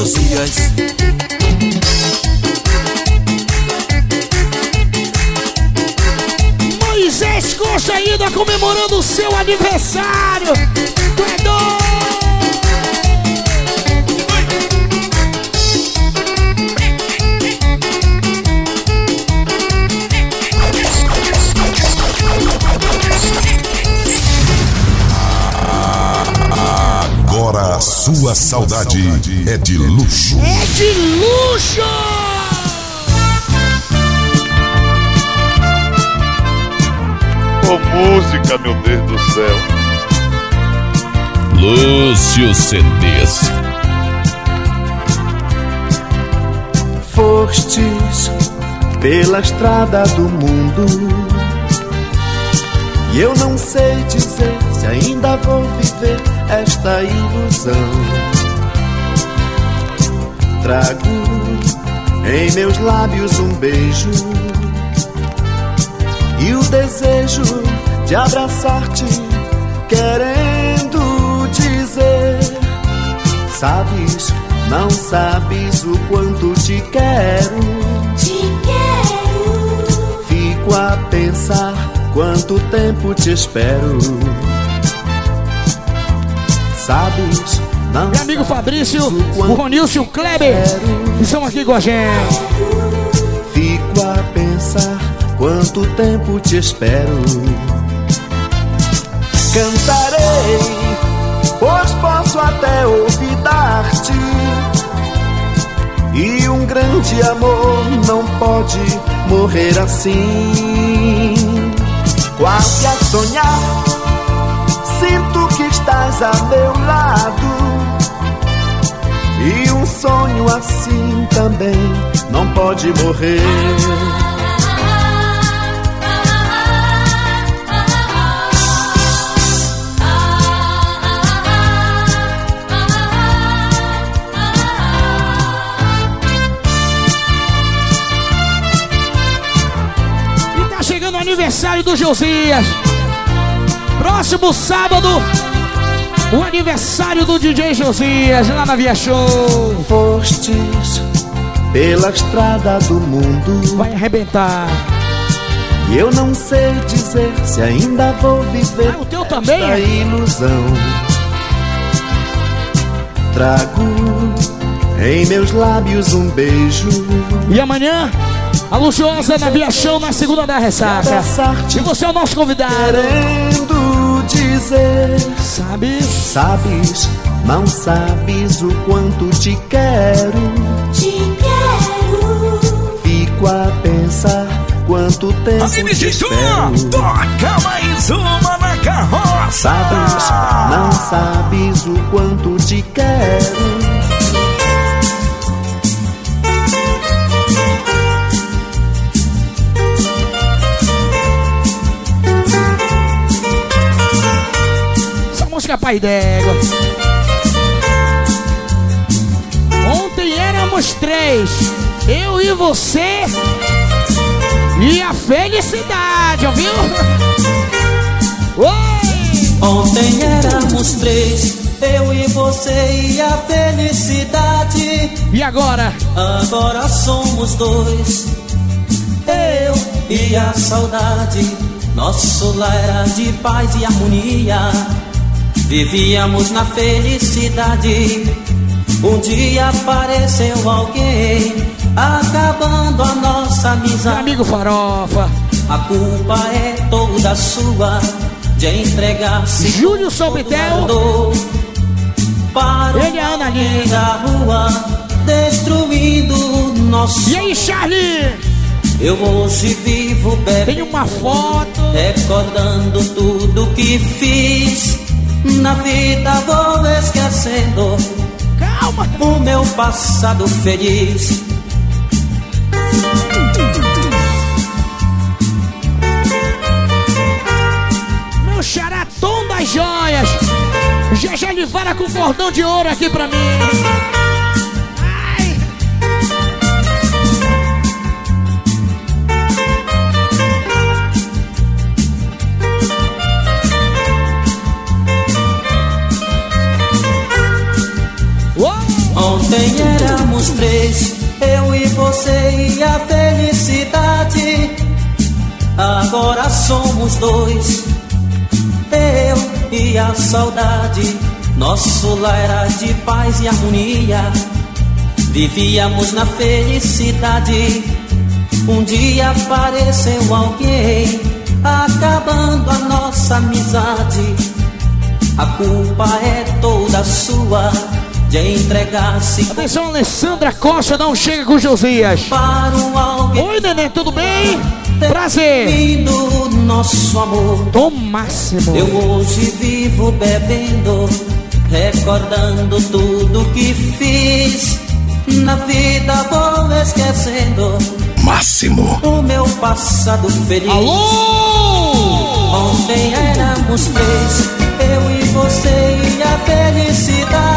Speaker 24: DJ Josias.
Speaker 2: Moisés Coxa ainda comemorando o seu aniversário.
Speaker 1: Sua saudade é de luxo.
Speaker 2: É de luxo!
Speaker 25: Ô música, meu Deus do céu.
Speaker 22: Lúcio CDs.
Speaker 13: Fostes pela estrada do mundo. E eu não sei dizer se ainda vou viver esta ilusão. Trago em meus lábios um beijo e o desejo de abraçar-te, querendo dizer: Sabes, não sabes o quanto te quero.
Speaker 19: Te quero.
Speaker 13: Fico a pensar quanto tempo te espero. Sabes,
Speaker 2: Meu amigo Fabrício, o Ronilson, o Kleber, estão aqui com a gente.
Speaker 13: Fico a pensar quanto tempo te espero. Cantarei, pois posso até olvidar-te. E um grande amor não pode morrer assim. Quase a sonhar, sinto estás a meu lado. E um sonho assim também não pode morrer.
Speaker 2: E tá chegando o aniversário do Josias. Próximo sábado, o aniversário do DJ Josias lá na Via Show.
Speaker 13: Fostes pela estrada do mundo.
Speaker 2: Vai arrebentar.
Speaker 13: E eu não sei dizer se ainda vou viver
Speaker 2: Ah, o teu também é?
Speaker 13: ilusão. Trago em meus lábios um beijo.
Speaker 2: E amanhã, a luxuosa na Via Show na segunda da ressaca. E você é o nosso convidado.
Speaker 13: Querendo dizer,
Speaker 2: sabes,
Speaker 13: sabes, não sabes o quanto te quero.
Speaker 19: Te quero.
Speaker 13: Fico a pensar quanto tempo
Speaker 22: Aí,
Speaker 13: te espero.
Speaker 22: toca mais uma na carroça.
Speaker 13: Sabes, não sabes o quanto te quero.
Speaker 2: Música pai d'égua. Ontem éramos três, eu e você e a felicidade, ouviu? Oi!
Speaker 21: Ontem éramos três, eu e você e a felicidade.
Speaker 2: E agora?
Speaker 21: Agora somos dois, eu e a saudade. Nosso lar era de paz e harmonia. Vivíamos na felicidade. Um dia apareceu alguém acabando a nossa amizade.
Speaker 2: Amigo farofa.
Speaker 21: A culpa é toda sua de entregar-se.
Speaker 2: Júlio Sobitel.
Speaker 21: Para
Speaker 2: Ele é Ana
Speaker 21: alguém da rua, destruindo nosso.
Speaker 2: E aí, Charlie?
Speaker 21: Eu hoje vivo bebendo.
Speaker 2: Tem uma foto.
Speaker 21: Recordando tudo que fiz. Na vida vou esquecendo.
Speaker 2: Calma.
Speaker 21: O meu passado feliz.
Speaker 2: Meu xaratão das joias. GG Livara com cordão de ouro aqui pra mim.
Speaker 26: Três, eu e você e a felicidade. Agora somos dois, eu e a saudade. Nosso lar era de paz e harmonia. Vivíamos na felicidade. Um dia apareceu alguém, acabando a nossa amizade. A culpa é toda sua de entregar-se.
Speaker 2: Atenção, Alessandra Costa, não chega com Josias. Oi, neném, tudo bem? Prazer.
Speaker 26: Nosso amor.
Speaker 2: Tom Máximo.
Speaker 26: Eu hoje vivo bebendo, recordando tudo que fiz. Na vida vou esquecendo
Speaker 22: Máximo.
Speaker 26: o meu passado feliz.
Speaker 2: Alô!
Speaker 26: Ontem éramos três, eu e você e a felicidade.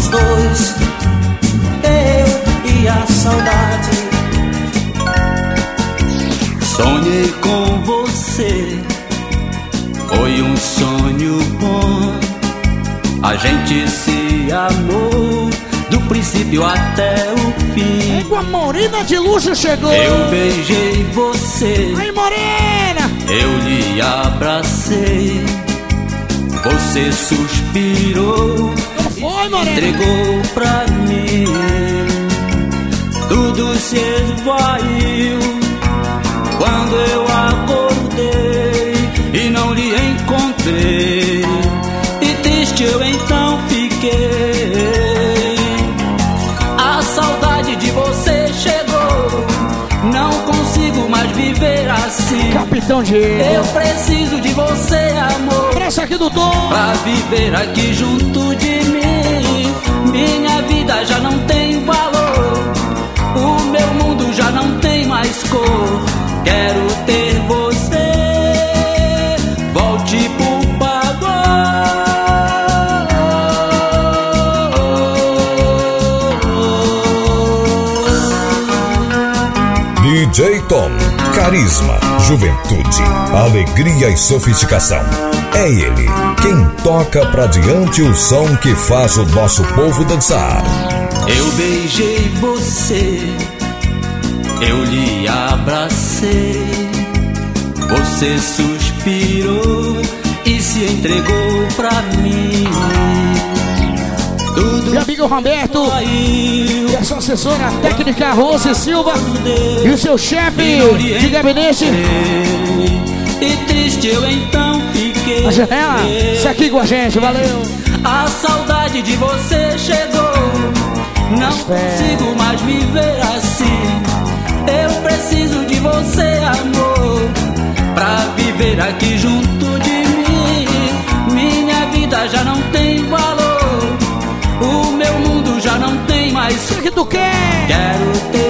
Speaker 26: Somos dois, eu e a saudade.
Speaker 5: Sonhei com você, foi um sonho bom. A gente se amou do princípio até o fim.
Speaker 2: Com a morena de luxo chegou.
Speaker 5: Eu beijei você,
Speaker 2: Aí, morena.
Speaker 5: eu lhe abracei. Você suspirou, Entregou pra mim. Tudo se esvaiu quando eu acordei e não lhe encontrei. E triste eu então fiquei. A saudade de você chegou. Não consigo mais viver assim.
Speaker 2: Capitão Diego.
Speaker 5: Eu preciso de você, amor.
Speaker 2: Pressa aqui do Tom.
Speaker 5: Pra viver aqui junto de mim. Minha vida já não tem valor. O meu mundo já não tem mais cor. Quero ter você. Volte por
Speaker 22: DJ Tom. Carisma, juventude, alegria e sofisticação. É ele quem toca pra diante o som que faz o nosso povo dançar.
Speaker 5: Eu beijei você, eu lhe abracei. Você suspirou e se entregou pra mim. Tudo
Speaker 2: Meu amigo Roberto. E a sua assessora técnica Rose Silva. E o seu chefe de gabinete.
Speaker 5: E triste eu então fiquei.
Speaker 2: A janela. Isso aqui com a gente, valeu.
Speaker 5: A saudade de você chegou. Não consigo mais viver assim. Eu preciso de você, amor. Pra viver aqui junto de mim. Minha vida já não tem valor. O meu mundo já não tem mais.
Speaker 2: O que tu quer?
Speaker 5: Quero ter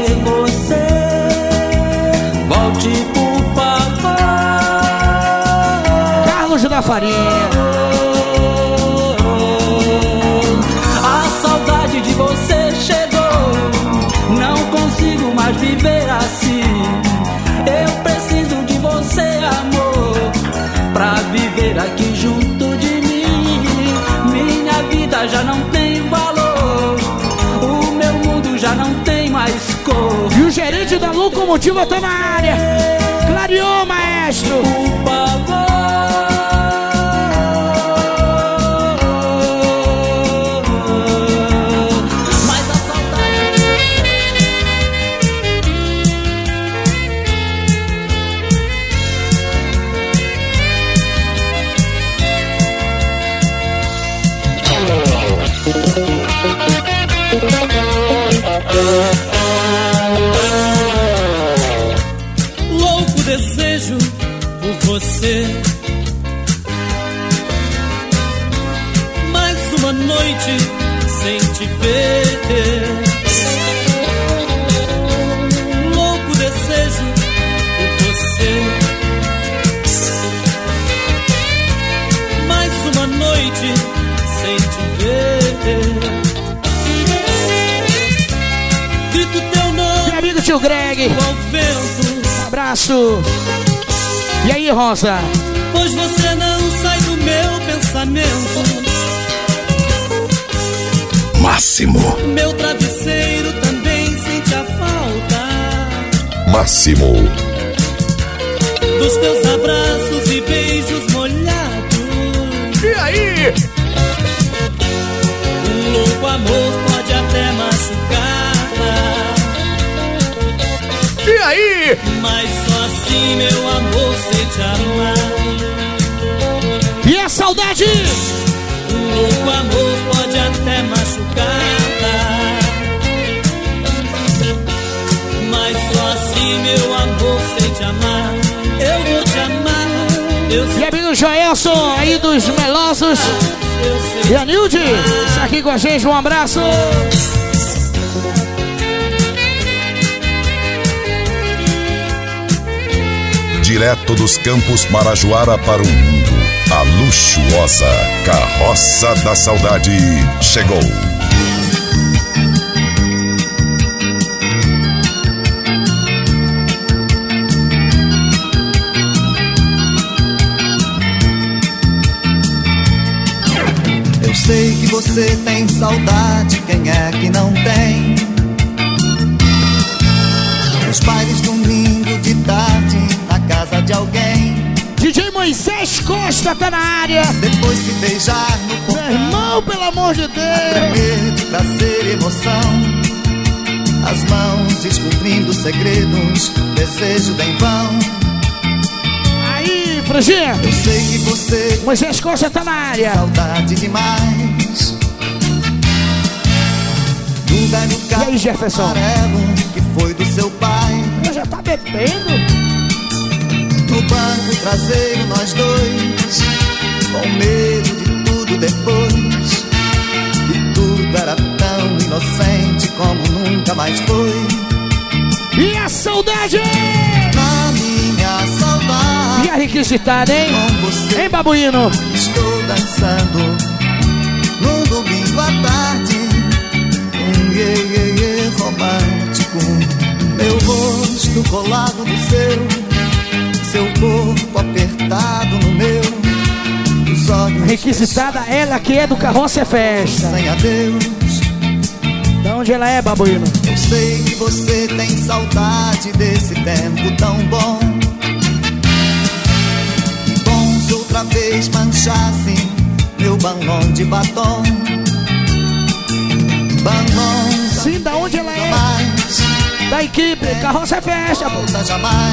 Speaker 5: A saudade de você chegou. Não consigo mais viver assim. Eu preciso de você, amor. Pra viver aqui junto de mim. Minha vida já não tem valor. O meu mundo já não tem mais cor.
Speaker 2: E o gerente da locomotiva tá na área. Clareou, maestro. Abraço. E aí, Rosa?
Speaker 27: Pois você não sai do meu pensamento.
Speaker 22: Máximo.
Speaker 21: Meu travesseiro também sente a falta
Speaker 1: Máximo.
Speaker 21: dos teus abraços e beijos molhados.
Speaker 18: E aí?
Speaker 21: Um louco amor pode até machucar.
Speaker 18: E aí?
Speaker 21: Mas só assim meu amor sei te amar.
Speaker 2: E a saudade?
Speaker 21: Um louco amor pode até machucar. Mas só assim meu amor sei te amar. Eu vou te amar. Eu
Speaker 2: E amigo Joelson aí dos Melosos. E a Nilde, está aqui com a gente, um abraço.
Speaker 1: Direto dos campos Marajoara para o mundo. A luxuosa Carroça da Saudade chegou.
Speaker 28: Eu sei que você tem saudade, quem é que não tem? Os bailes domingo de alguém.
Speaker 2: DJ Moisés Costa tá na área.
Speaker 28: Depois se beijar no portão.
Speaker 2: Meu irmão, pelo amor de Deus.
Speaker 28: Tremer de prazer e emoção. As mãos descobrindo segredos, desejo em vão.
Speaker 2: Aí, Franginha.
Speaker 28: Eu sei que você
Speaker 2: Moisés Costa tá na área.
Speaker 28: saudade demais. Do velho carro
Speaker 2: aí, Jefferson?
Speaker 28: amarelo que foi do seu pai.
Speaker 2: Eu já tá bebendo.
Speaker 28: Traseiro nós dois, com medo de tudo depois. E tudo era tão inocente como nunca mais foi.
Speaker 2: E a saudade?
Speaker 28: Na minha saudade.
Speaker 2: E a requisitada, hein?
Speaker 28: Com você
Speaker 2: Hein, babuíno?
Speaker 28: estou dançando num domingo à tarde. Um iê, iê, iê romântico. Meu rosto colado no seu, seu corpo apertado no meu. Os olhos
Speaker 2: Requisitada, ela que é do Carroça é Festa.
Speaker 28: sem adeus.
Speaker 2: Da onde ela é, babuíno?
Speaker 28: Eu sei que você tem saudade desse tempo tão bom. Que bom se outra vez manchassem meu balão de batom. Balão
Speaker 2: Sim, da onde ela é? Da equipe, Carroça é Festa. pô.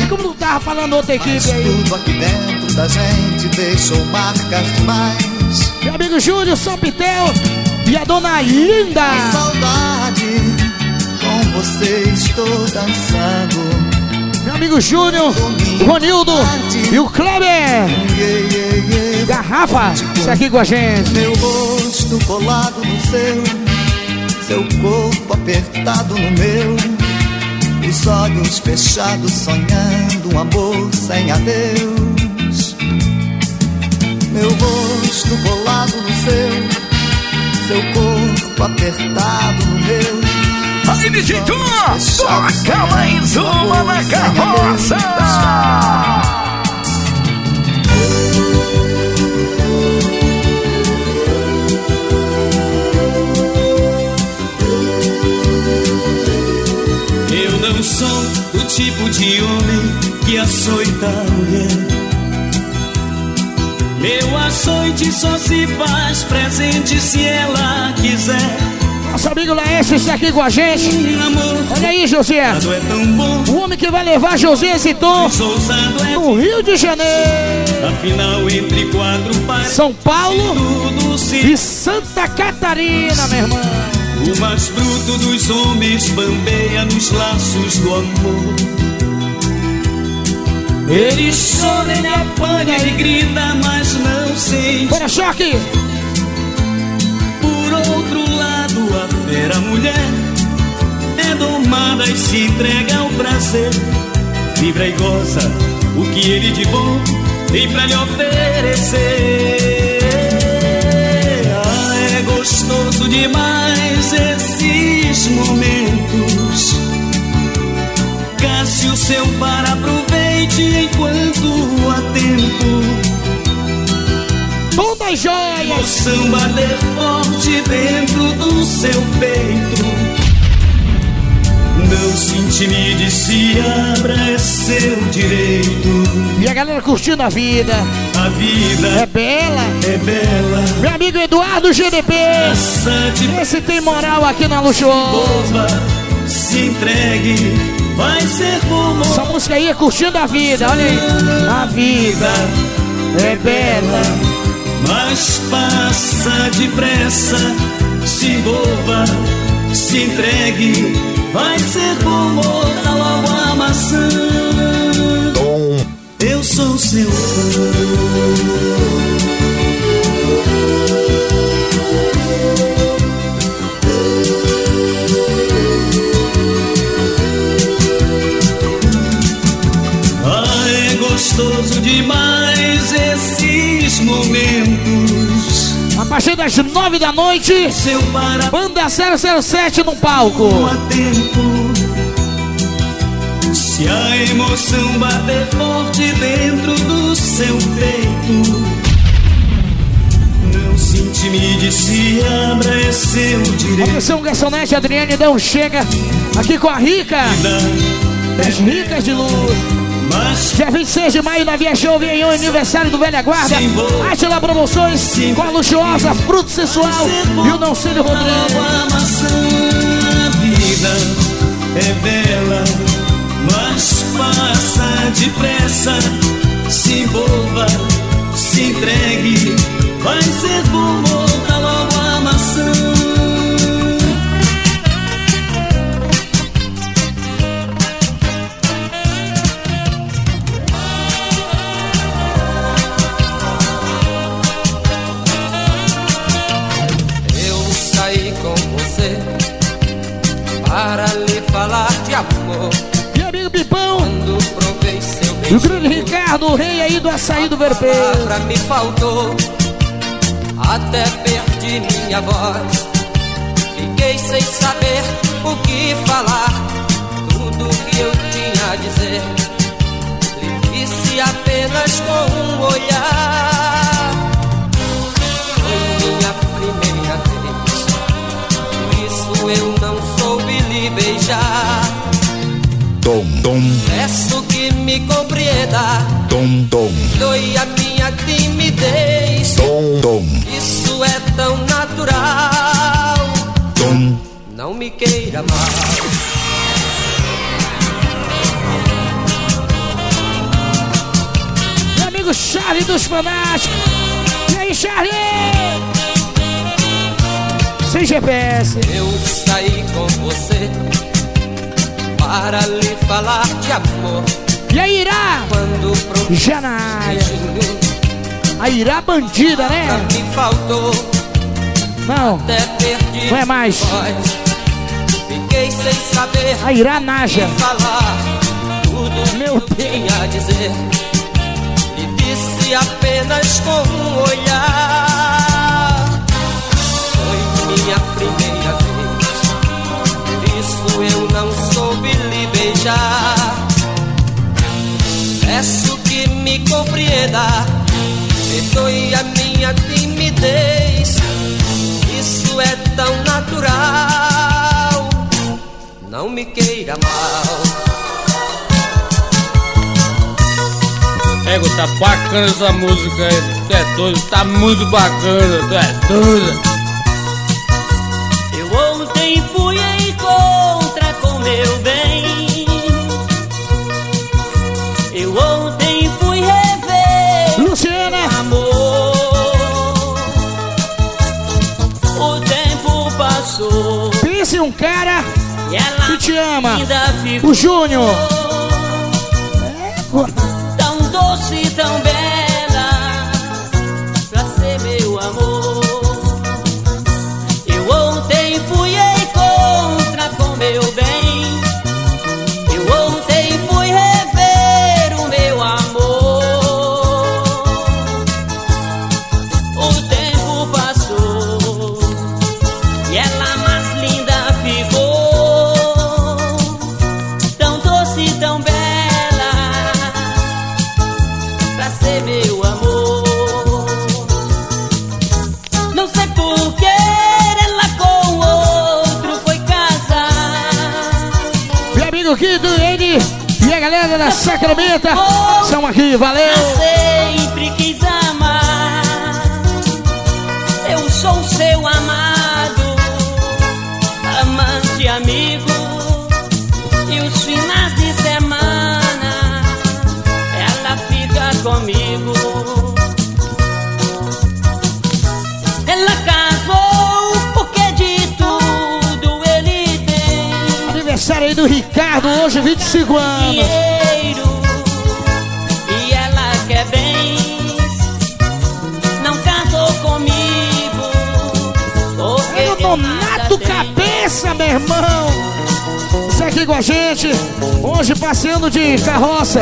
Speaker 2: E como tu tava falando outra equipe aí?
Speaker 28: tudo aqui dentro da gente deixou marcas demais.
Speaker 2: Meu amigo Júlio, São Pitel e a dona Linda.
Speaker 28: Saudade, com você estou dançando.
Speaker 2: Meu amigo Júnior, Ronildo e o Kleber.
Speaker 28: Iê, iê, iê,
Speaker 2: Garrafa, isso aqui com a gente.
Speaker 28: Meu rosto colado no seu, seu corpo apertado no meu, os olhos fechados sonhando um amor sem adeus. Meu rosto colado no seu, seu corpo apertado no meu.
Speaker 18: Aí, DJ Tom, toca mais uma na carroça!
Speaker 21: De homem que açoita a mulher. Meu açoite só se faz presente se ela quiser.
Speaker 2: Nosso amigo Laércio está aqui com a gente. Olha aí, José.
Speaker 21: É
Speaker 2: O homem que vai levar José esse tom
Speaker 21: é
Speaker 2: no Rio de Janeiro,
Speaker 21: Afinal, entre quatro pares,
Speaker 2: São Paulo e Santa Catarina, meu irmão.
Speaker 21: O mais bruto dos homens bambeia nos laços do amor. Ele chora, ele apanha, ele grita, mas não sente.
Speaker 2: Bora, choque!
Speaker 21: Por outro lado, a fera mulher é domada e se entrega ao prazer. Vibra e goza o que ele de bom tem pra lhe oferecer. Ah, é gostoso demais esses momentos. Cássio, seu par, aproveite enquanto há tempo.
Speaker 2: Toda joia!
Speaker 21: Emoção bater forte dentro do seu peito.
Speaker 29: Não se intimide, se abra, é seu direito.
Speaker 2: E a galera curtindo a vida.
Speaker 29: A vida
Speaker 2: é bela.
Speaker 29: É bela.
Speaker 2: Meu amigo Eduardo GDP. Esse tem moral aqui na Luxuosa.
Speaker 29: Se entregue vai ser como.
Speaker 2: Essa música aí é curtindo a vida, olha aí. A vida é bela.
Speaker 29: Mas passa depressa, se envolva, se entregue, vai ser como logo a maçã.
Speaker 1: Tom.
Speaker 29: Eu sou seu fã. Gostoso demais esses momentos.
Speaker 2: A partir das nove da noite, Banda 007 no palco.
Speaker 29: Se a emoção bater forte dentro do seu peito, não se intimide, se abra, é seu direito.
Speaker 2: Atenção, garçonete Adriane Dão chega aqui com a Rica. As Ricas de Luz. Dia 26 de maio na Via Show, vem o aniversário do Velha Guarda. Atila Promoções com a luxuosa Fruto Sensual e o Nalcínio Rodrigues.
Speaker 29: A vida é bela, mas passa depressa. Se envolva, se entregue, vai ser bom, logo a maçã.
Speaker 30: Para lhe falar de amor.
Speaker 2: E amigo Pipão,
Speaker 30: Quando provei seu
Speaker 2: e o grande Ricardo, o rei aí do açaí do
Speaker 30: palavra
Speaker 2: Verpê.
Speaker 30: me faltou, até perdi minha voz. Fiquei sem saber o que falar, tudo que eu tinha a dizer. Lhe disse apenas com um olhar. Beijar.
Speaker 1: Tom, tom,
Speaker 30: Peço que me compreenda.
Speaker 1: tom, tom,
Speaker 30: Doe a minha timidez.
Speaker 1: tom, tom,
Speaker 30: Isso é tão natural.
Speaker 1: tom.
Speaker 30: Não me queira mal.
Speaker 2: Meu amigo Charlie dos Fanáticos. E aí, Charlie? Sem GPS.
Speaker 30: Eu saí com você para lhe falar de amor.
Speaker 2: E aí, Irá?
Speaker 30: Quando
Speaker 2: Já na área. A Irá bandida, né?
Speaker 30: me faltou,
Speaker 2: Não,
Speaker 30: até perdi
Speaker 2: não é mais.
Speaker 30: Fiquei sem saber
Speaker 2: A Irá Naja.
Speaker 30: falar tudo
Speaker 2: Meu
Speaker 30: que eu tinha a dizer. E disse apenas com um olhar. Primeira vez, por isso eu não soube lhe beijar. Peço que me compreenda, perdoe a minha timidez. Isso é tão natural, não me queira mal.
Speaker 31: Ego, tá bacana essa música aí. Tu é doido, tá muito bacana, tu é doido.
Speaker 32: Meu bem. Eu ontem fui rever
Speaker 2: Luciana.
Speaker 32: amor. O tempo passou
Speaker 2: Pense em um cara que te ama. O Júnior.
Speaker 32: tão doce, tão bela
Speaker 2: Valeu.
Speaker 32: Sempre quis amar. Eu sou seu amado, amante amigo. E os finais de semana ela fica comigo. Ela casou porque de tudo ele tem.
Speaker 2: Aniversário aí do Ricardo, hoje 25 anos.
Speaker 32: dinheiro
Speaker 2: Cabeça, meu irmão. Isso aqui com a gente, hoje passeando de carroça.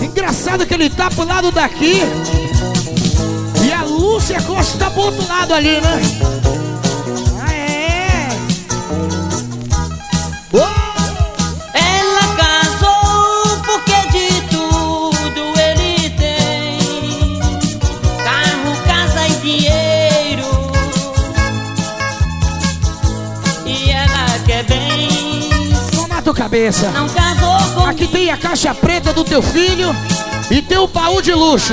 Speaker 2: Engraçado que ele tá pro lado daqui. E a Lúcia Costa tá pro outro lado ali, né? Ah, é?
Speaker 32: Ela
Speaker 2: Cabeça. Aqui tem a caixa preta do teu filho e tem o baú de luxo.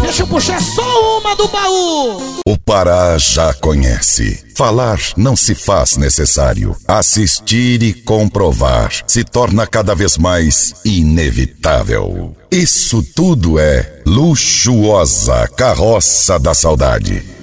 Speaker 2: Deixa eu puxar só uma do baú.
Speaker 1: O Pará já conhece. Falar não se faz necessário. Assistir e comprovar se torna cada vez mais inevitável. Isso tudo é Luxuosa Carroça da Saudade.